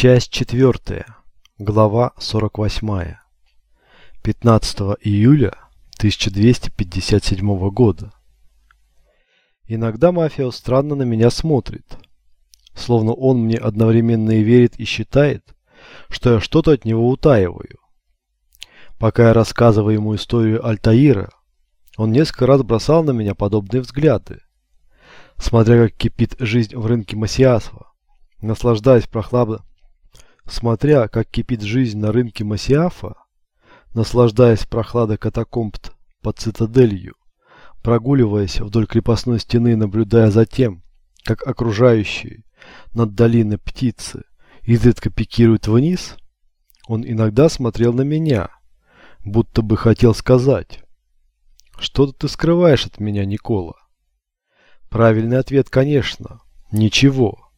Часть четвертая. Глава 48. 15 июля 1257 года. Иногда мафия странно на меня смотрит. Словно он мне одновременно и верит, и считает, что я что-то от него утаиваю. Пока я рассказываю ему историю Альтаира, он несколько раз бросал на меня подобные взгляды. Смотря как кипит жизнь в рынке Масиасова, наслаждаясь прохладой Смотря, как кипит жизнь на рынке Масиафа, наслаждаясь прохладой катакомб под цитаделью, прогуливаясь вдоль крепостной стены, наблюдая за тем, как окружающие над долиной птицы изредка пикируют вниз, он иногда смотрел на меня, будто бы хотел сказать, «Что-то ты скрываешь от меня, Никола?» Правильный ответ, конечно, ничего.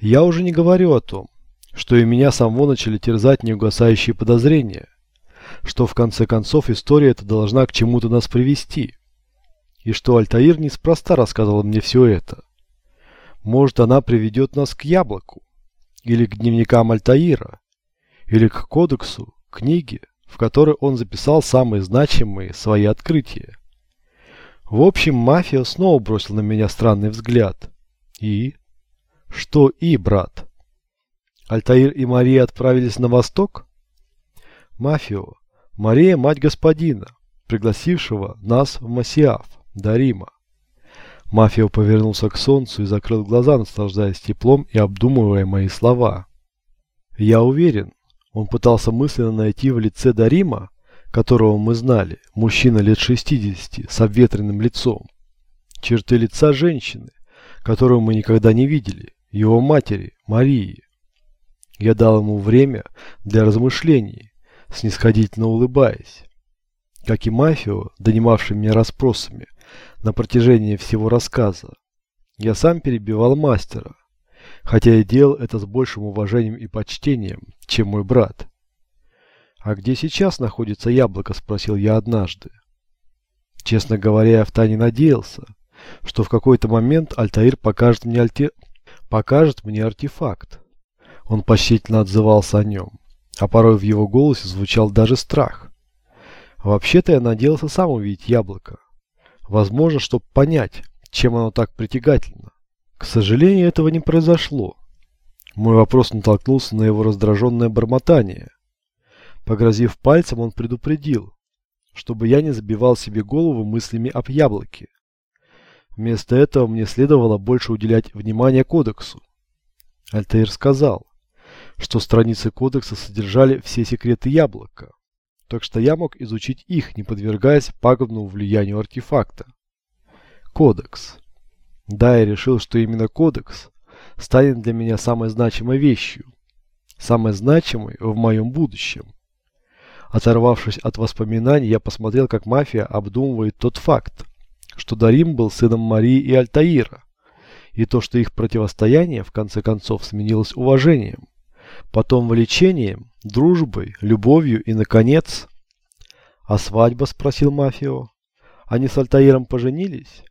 Я уже не говорю о том, что и меня самого начали терзать неугасающие подозрения, что в конце концов история эта должна к чему-то нас привести, и что Альтаир неспроста рассказывал мне все это. Может, она приведет нас к яблоку, или к дневникам Альтаира, или к кодексу, книге, в которой он записал самые значимые свои открытия. В общем, мафия снова бросил на меня странный взгляд. И? Что и, брат? Альтаир и Мария отправились на восток? Мафио, Мария – мать господина, пригласившего нас в Масиаф, до Рима. Мафио повернулся к солнцу и закрыл глаза, наслаждаясь теплом и обдумывая мои слова. Я уверен, он пытался мысленно найти в лице Дарима, которого мы знали, мужчина лет 60 с обветренным лицом, черты лица женщины, которую мы никогда не видели, его матери, Марии. Я дал ему время для размышлений, снисходительно улыбаясь. Как и Мафио, донимавший меня расспросами на протяжении всего рассказа, я сам перебивал мастера, хотя и делал это с большим уважением и почтением, чем мой брат. «А где сейчас находится яблоко?» – спросил я однажды. Честно говоря, я втайне надеялся, что в какой-то момент Альтаир покажет мне, альте... покажет мне артефакт, он почтительно отзывался о нем, а порой в его голосе звучал даже страх. Вообще-то я надеялся сам увидеть яблоко. Возможно, чтобы понять, чем оно так притягательно. К сожалению, этого не произошло. Мой вопрос натолкнулся на его раздраженное бормотание. Погрозив пальцем, он предупредил, чтобы я не забивал себе голову мыслями об яблоке. Вместо этого мне следовало больше уделять внимание кодексу. Альтаир сказал, что страницы кодекса содержали все секреты яблока, так что я мог изучить их, не подвергаясь пагубному влиянию артефакта. Кодекс. Да, я решил, что именно кодекс станет для меня самой значимой вещью, самой значимой в моем будущем. Оторвавшись от воспоминаний, я посмотрел, как мафия обдумывает тот факт, что Дарим был сыном Марии и Альтаира, и то, что их противостояние в конце концов сменилось уважением потом влечением, дружбой, любовью и, наконец... «А свадьба?» – спросил Мафио. «Они с Альтаиром поженились?»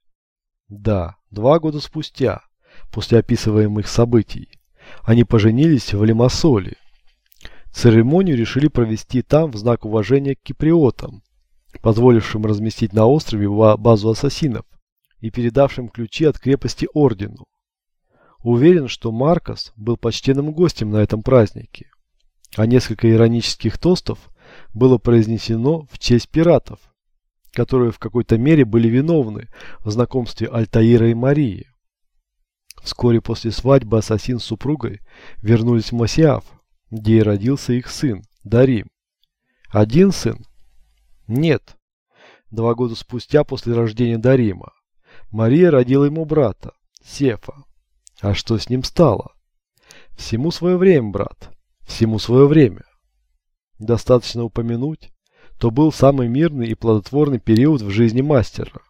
«Да, два года спустя, после описываемых событий. Они поженились в Лимассоле. Церемонию решили провести там в знак уважения к киприотам, позволившим разместить на острове базу ассасинов и передавшим ключи от крепости ордену. Уверен, что Маркос был почтенным гостем на этом празднике, а несколько иронических тостов было произнесено в честь пиратов, которые в какой-то мере были виновны в знакомстве Альтаира и Марии. Вскоре после свадьбы ассасин с супругой вернулись в Масиаф, где и родился их сын, Дарим. Один сын? Нет. Два года спустя после рождения Дарима Мария родила ему брата, Сефа. А что с ним стало? Всему свое время, брат. Всему свое время. Достаточно упомянуть, то был самый мирный и плодотворный период в жизни мастера.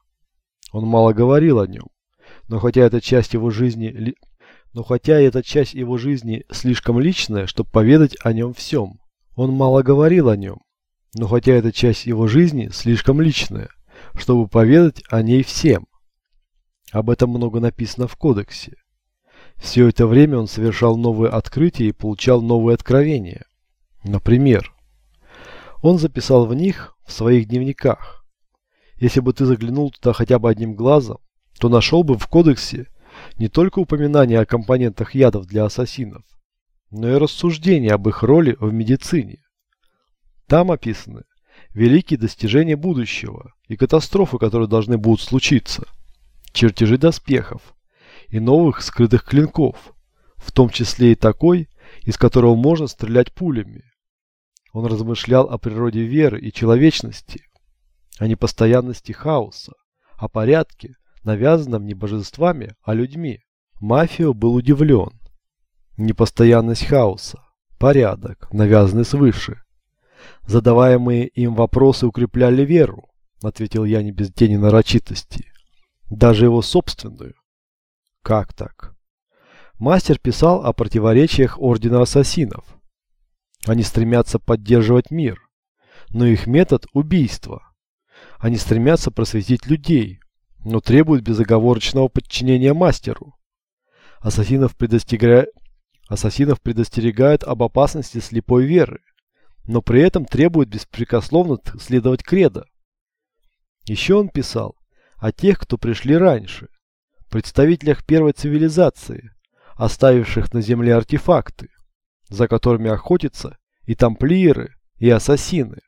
Он мало говорил о нем, но хотя эта часть его жизни, но хотя эта часть его жизни слишком личная, чтобы поведать о нем всем. Он мало говорил о нем, но хотя эта часть его жизни слишком личная, чтобы поведать о ней всем. Об этом много написано в кодексе. Все это время он совершал новые открытия и получал новые откровения. Например, он записал в них в своих дневниках. Если бы ты заглянул туда хотя бы одним глазом, то нашел бы в кодексе не только упоминания о компонентах ядов для ассасинов, но и рассуждения об их роли в медицине. Там описаны великие достижения будущего и катастрофы, которые должны будут случиться, чертежи доспехов и новых скрытых клинков, в том числе и такой, из которого можно стрелять пулями. Он размышлял о природе веры и человечности, о непостоянности хаоса, о порядке, навязанном не божествами, а людьми. Мафио был удивлен. Непостоянность хаоса, порядок, навязанный свыше. Задаваемые им вопросы укрепляли веру, ответил я не без тени нарочитости. Даже его собственную. Как так? Мастер писал о противоречиях Ордена Ассасинов. Они стремятся поддерживать мир, но их метод – убийство. Они стремятся просветить людей, но требуют безоговорочного подчинения мастеру. Ассасинов, предостерега... Ассасинов предостерегают об опасности слепой веры, но при этом требуют беспрекословно следовать кредо. Еще он писал о тех, кто пришли раньше, представителях первой цивилизации, оставивших на земле артефакты, за которыми охотятся и тамплиеры, и ассасины.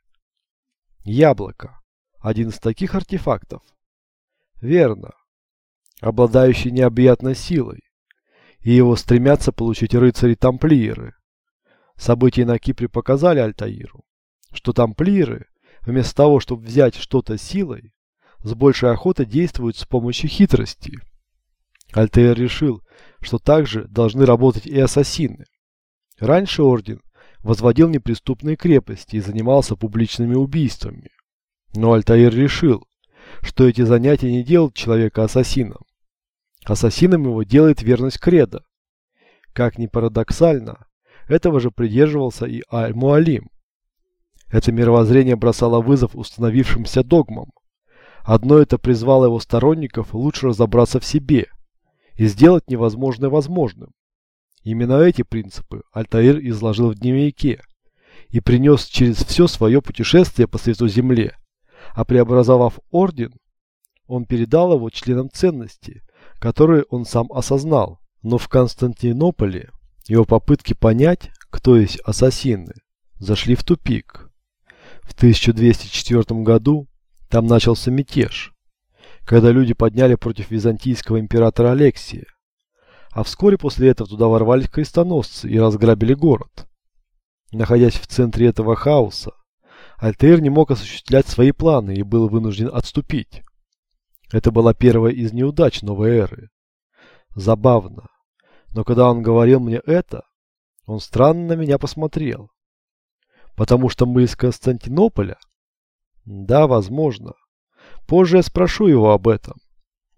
Яблоко. Один из таких артефактов. Верно. Обладающий необъятной силой. И его стремятся получить рыцари-тамплиеры. События на Кипре показали Альтаиру, что тамплиеры, вместо того, чтобы взять что-то силой, с большей охотой действуют с помощью хитрости. Альтаир решил, что также должны работать и ассасины. Раньше орден возводил неприступные крепости и занимался публичными убийствами. Но Альтаир решил, что эти занятия не делают человека ассасином. Ассасином его делает верность кредо. Как ни парадоксально, этого же придерживался и Аль-Муалим. Это мировоззрение бросало вызов установившимся догмам. Одно это призвало его сторонников лучше разобраться в себе и сделать невозможное возможным. Именно эти принципы Альтаир изложил в дневнике и принес через все свое путешествие по Свету Земле, а преобразовав орден, он передал его членам ценности, которые он сам осознал. Но в Константинополе его попытки понять, кто есть ассасины, зашли в тупик. В 1204 году там начался мятеж, когда люди подняли против византийского императора Алексия, а вскоре после этого туда ворвались крестоносцы и разграбили город. Находясь в центре этого хаоса, Альтер не мог осуществлять свои планы и был вынужден отступить. Это была первая из неудач новой эры. Забавно, но когда он говорил мне это, он странно на меня посмотрел. Потому что мы из Константинополя? Да, возможно. Позже я спрошу его об этом.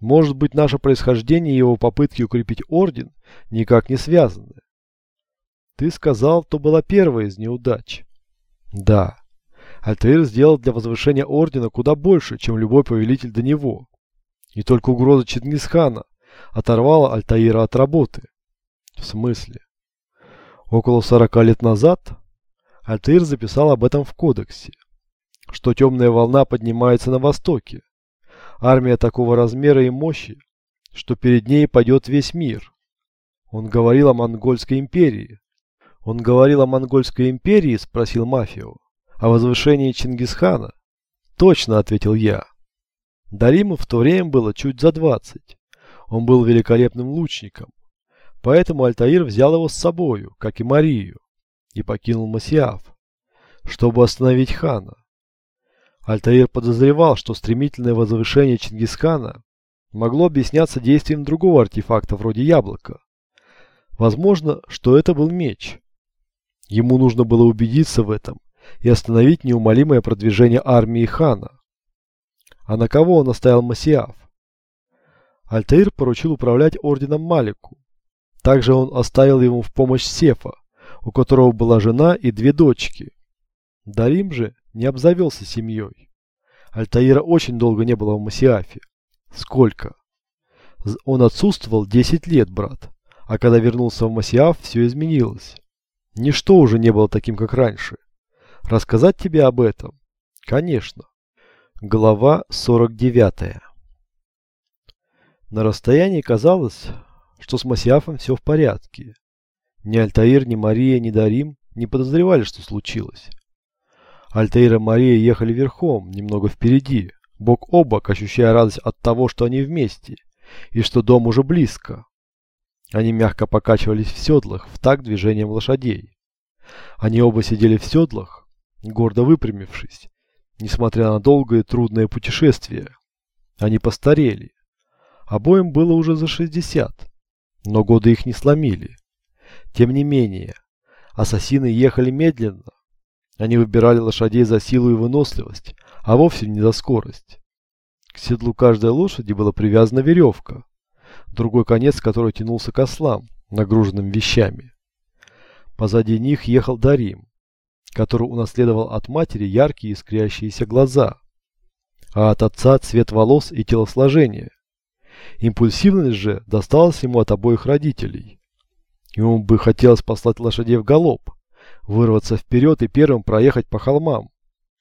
Может быть, наше происхождение и его попытки укрепить орден никак не связаны. Ты сказал, то была первая из неудач. Да. Альтаир сделал для возвышения ордена куда больше, чем любой повелитель до него. И только угроза Чингисхана оторвала Альтаира от работы. В смысле? Около 40 лет назад Альтаир записал об этом в кодексе, что темная волна поднимается на востоке, Армия такого размера и мощи, что перед ней пойдет весь мир. Он говорил о Монгольской империи. Он говорил о Монгольской империи, спросил Мафио. О возвышении Чингисхана? Точно, ответил я. Далиму в то время было чуть за двадцать. Он был великолепным лучником. Поэтому Альтаир взял его с собою, как и Марию, и покинул Масиаф, чтобы остановить хана. Альтаир подозревал, что стремительное возвышение Чингисхана могло объясняться действием другого артефакта вроде яблока. Возможно, что это был меч. Ему нужно было убедиться в этом и остановить неумолимое продвижение армии хана. А на кого он оставил Масиаф? Альтаир поручил управлять орденом Малику. Также он оставил ему в помощь Сефа, у которого была жена и две дочки. Дарим же не обзавелся семьей. Альтаира очень долго не было в Масиафе. Сколько? Он отсутствовал 10 лет, брат. А когда вернулся в Масиав, все изменилось. Ничто уже не было таким, как раньше. Рассказать тебе об этом? Конечно. Глава 49. На расстоянии казалось, что с Масиафом все в порядке. Ни Альтаир, ни Мария, ни Дарим не подозревали, что случилось. Альтаир и Мария ехали верхом, немного впереди, бок о бок, ощущая радость от того, что они вместе, и что дом уже близко. Они мягко покачивались в седлах, в такт движением лошадей. Они оба сидели в седлах, гордо выпрямившись, несмотря на долгое и трудное путешествие. Они постарели. Обоим было уже за 60, но годы их не сломили. Тем не менее, ассасины ехали медленно. Они выбирали лошадей за силу и выносливость, а вовсе не за скорость. К седлу каждой лошади была привязана веревка, другой конец которой тянулся к ослам, нагруженным вещами. Позади них ехал Дарим, который унаследовал от матери яркие искрящиеся глаза, а от отца цвет волос и телосложение. Импульсивность же досталась ему от обоих родителей. Ему бы хотелось послать лошадей в галоп, вырваться вперед и первым проехать по холмам,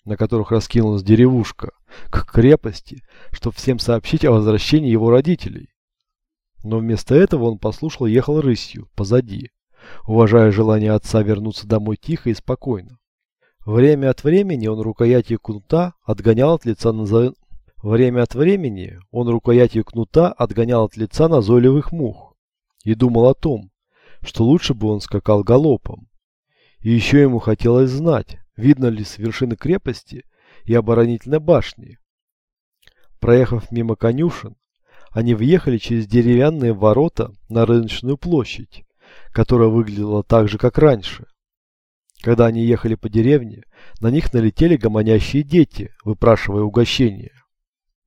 на которых раскинулась деревушка, к крепости, чтобы всем сообщить о возвращении его родителей. Но вместо этого он послушал ехал рысью, позади, уважая желание отца вернуться домой тихо и спокойно. Время от времени он рукоятью кнута отгонял от лица назо... Время от времени он рукоятью кнута отгонял от лица назойливых мух и думал о том, что лучше бы он скакал галопом. И еще ему хотелось знать, видно ли с вершины крепости и оборонительной башни. Проехав мимо конюшен, они въехали через деревянные ворота на рыночную площадь, которая выглядела так же, как раньше. Когда они ехали по деревне, на них налетели гомонящие дети, выпрашивая угощения.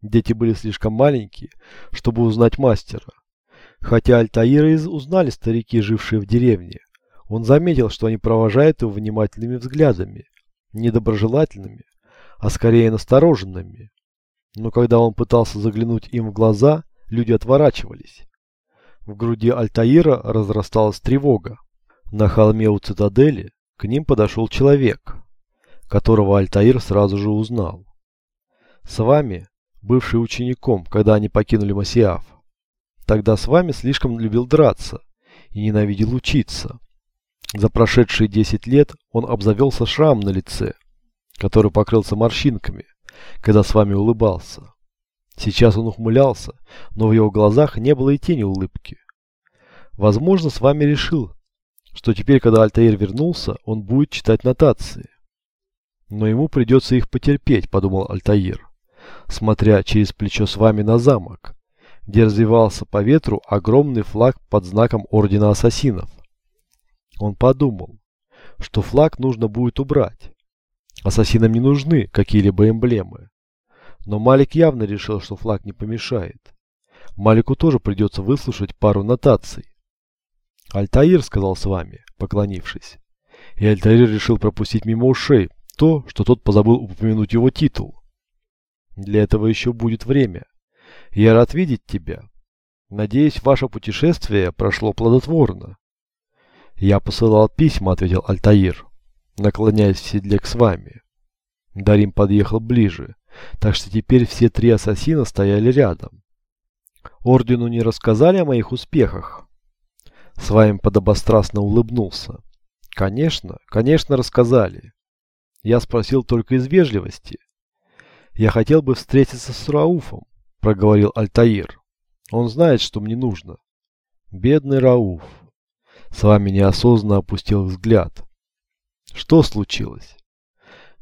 Дети были слишком маленькие, чтобы узнать мастера. Хотя Альтаира узнали старики, жившие в деревне, он заметил, что они провожают его внимательными взглядами, недоброжелательными, а скорее настороженными. Но когда он пытался заглянуть им в глаза, люди отворачивались. В груди Альтаира разрасталась тревога. На холме у цитадели к ним подошел человек, которого Альтаир сразу же узнал. С вами, бывший учеником, когда они покинули Масиаф. Тогда с вами слишком любил драться и ненавидел учиться. За прошедшие 10 лет он обзавелся шрам на лице, который покрылся морщинками, когда с вами улыбался. Сейчас он ухмылялся, но в его глазах не было и тени улыбки. Возможно, с вами решил, что теперь, когда Альтаир вернулся, он будет читать нотации. Но ему придется их потерпеть, подумал Альтаир, смотря через плечо с вами на замок, где развивался по ветру огромный флаг под знаком Ордена Ассасинов. Он подумал, что флаг нужно будет убрать. Ассасинам не нужны какие-либо эмблемы. Но Малик явно решил, что флаг не помешает. Малику тоже придется выслушать пару нотаций. «Альтаир», — сказал с вами, поклонившись. И Альтаир решил пропустить мимо ушей то, что тот позабыл упомянуть его титул. «Для этого еще будет время. Я рад видеть тебя. Надеюсь, ваше путешествие прошло плодотворно. «Я посылал письма», — ответил Альтаир, наклоняясь в седле к с вами. Дарим подъехал ближе, так что теперь все три ассасина стояли рядом. Ордену не рассказали о моих успехах. С вами подобострастно улыбнулся. Конечно, конечно рассказали. Я спросил только из вежливости. Я хотел бы встретиться с Рауфом, проговорил Альтаир. Он знает, что мне нужно. Бедный Рауф. С вами неосознанно опустил взгляд. Что случилось?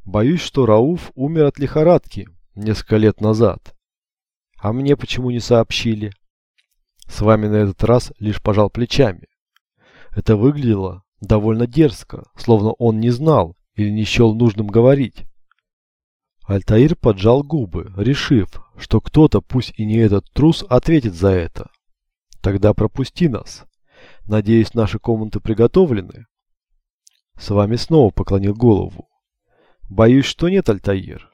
Боюсь, что Рауф умер от лихорадки несколько лет назад. А мне почему не сообщили? С вами на этот раз лишь пожал плечами. Это выглядело довольно дерзко, словно он не знал или не счел нужным говорить. Альтаир поджал губы, решив, что кто-то, пусть и не этот трус, ответит за это. Тогда пропусти нас. Надеюсь, наши комнаты приготовлены? С вами снова поклонил голову. Боюсь, что нет, Альтаир.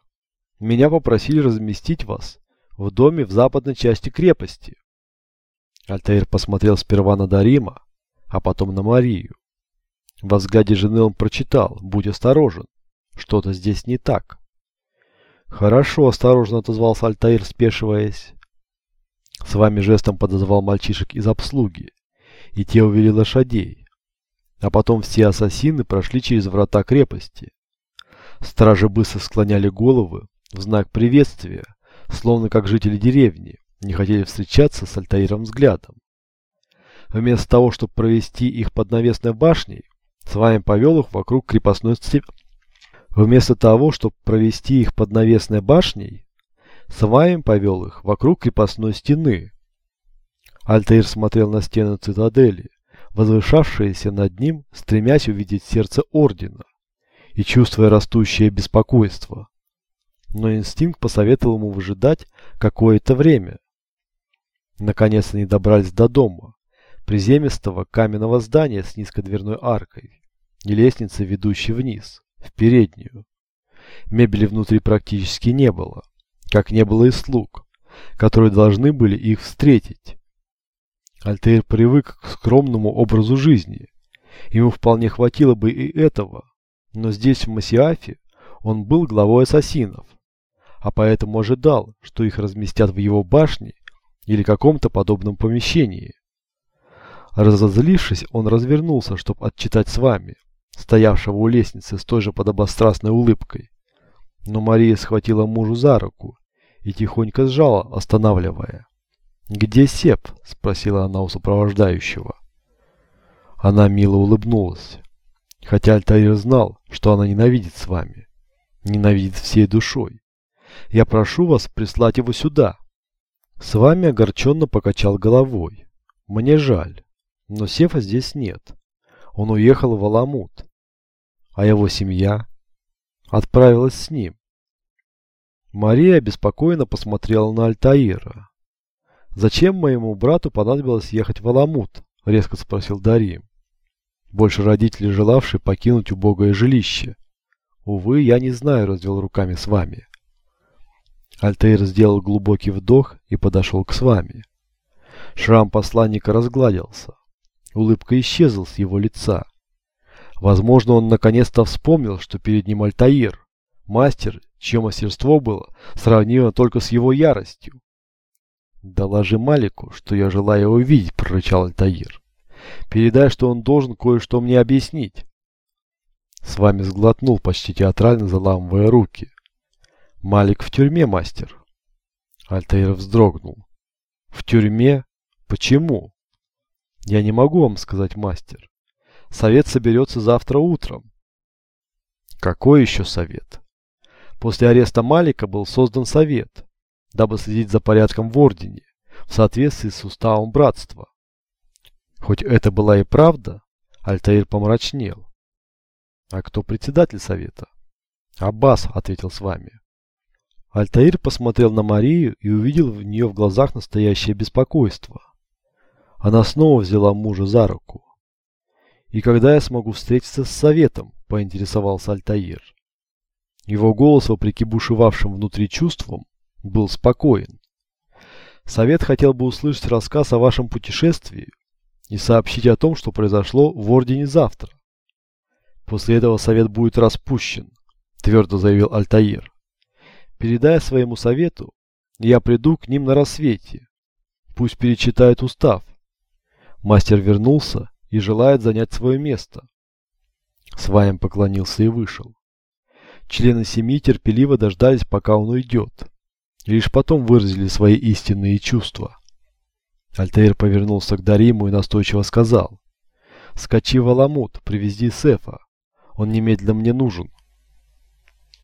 Меня попросили разместить вас в доме в западной части крепости. Альтаир посмотрел сперва на Дарима, а потом на Марию. Во взгляде жены он прочитал «Будь осторожен, что-то здесь не так». «Хорошо», – осторожно отозвался Альтаир, спешиваясь. С вами жестом подозвал мальчишек из обслуги, и те увели лошадей. А потом все ассасины прошли через врата крепости. Стражи быстро склоняли головы в знак приветствия, словно как жители деревни не хотели встречаться с Альтаиром взглядом. Вместо того, чтобы провести их под навесной башней, с вами повел их вокруг крепостной стены. Вместо того, чтобы провести их под навесной башней, с вами повел их вокруг крепостной стены. Альтаир смотрел на стены цитадели, возвышавшиеся над ним, стремясь увидеть сердце ордена и чувствуя растущее беспокойство. Но инстинкт посоветовал ему выжидать какое-то время. Наконец они добрались до дома, приземистого каменного здания с низкой дверной аркой и лестницей, ведущей вниз, в переднюю. Мебели внутри практически не было, как не было и слуг, которые должны были их встретить. Альтаир привык к скромному образу жизни. Ему вполне хватило бы и этого, но здесь, в Масиафе, он был главой ассасинов, а поэтому ожидал, что их разместят в его башне или каком-то подобном помещении. Разозлившись, он развернулся, чтобы отчитать с вами, стоявшего у лестницы с той же подобострастной улыбкой. Но Мария схватила мужу за руку и тихонько сжала, останавливая. «Где Сеп?» – спросила она у сопровождающего. Она мило улыбнулась. Хотя Альтаир знал, что она ненавидит с вами. Ненавидит всей душой. Я прошу вас прислать его сюда. С вами огорченно покачал головой. Мне жаль, но Сефа здесь нет. Он уехал в Аламут. А его семья отправилась с ним. Мария обеспокоенно посмотрела на Альтаира. «Зачем моему брату понадобилось ехать в Аламут?» – резко спросил Дарим. Больше родители, желавшие покинуть убогое жилище. Увы, я не знаю, развел руками с вами. Альтаир сделал глубокий вдох и подошел к с вами. Шрам посланника разгладился. Улыбка исчезла с его лица. Возможно, он наконец-то вспомнил, что перед ним Альтаир, мастер, чье мастерство было сравнимо только с его яростью. «Доложи Малику, что я желаю его видеть», — прорычал Альтаир. Передай, что он должен кое-что мне объяснить. С вами сглотнул, почти театрально заламывая руки. Малик в тюрьме, мастер. Альтаир вздрогнул. В тюрьме? Почему? Я не могу вам сказать, мастер. Совет соберется завтра утром. Какой еще совет? После ареста Малика был создан совет, дабы следить за порядком в Ордене, в соответствии с уставом братства. Хоть это была и правда, Альтаир помрачнел. А кто председатель совета? Аббас, ответил с вами. Альтаир посмотрел на Марию и увидел в нее в глазах настоящее беспокойство. Она снова взяла мужа за руку. «И когда я смогу встретиться с советом?» – поинтересовался Альтаир. Его голос, вопреки бушевавшим внутри чувствам, был спокоен. «Совет хотел бы услышать рассказ о вашем путешествии и сообщить о том, что произошло в Ордене завтра. После этого совет будет распущен, твердо заявил Альтаир. Передая своему совету, я приду к ним на рассвете. Пусть перечитают устав. Мастер вернулся и желает занять свое место. Сваем поклонился и вышел. Члены семьи терпеливо дождались, пока он уйдет. Лишь потом выразили свои истинные чувства. Альтаир повернулся к Дариму и настойчиво сказал. «Скачи в привези Сефа. Он немедленно мне нужен».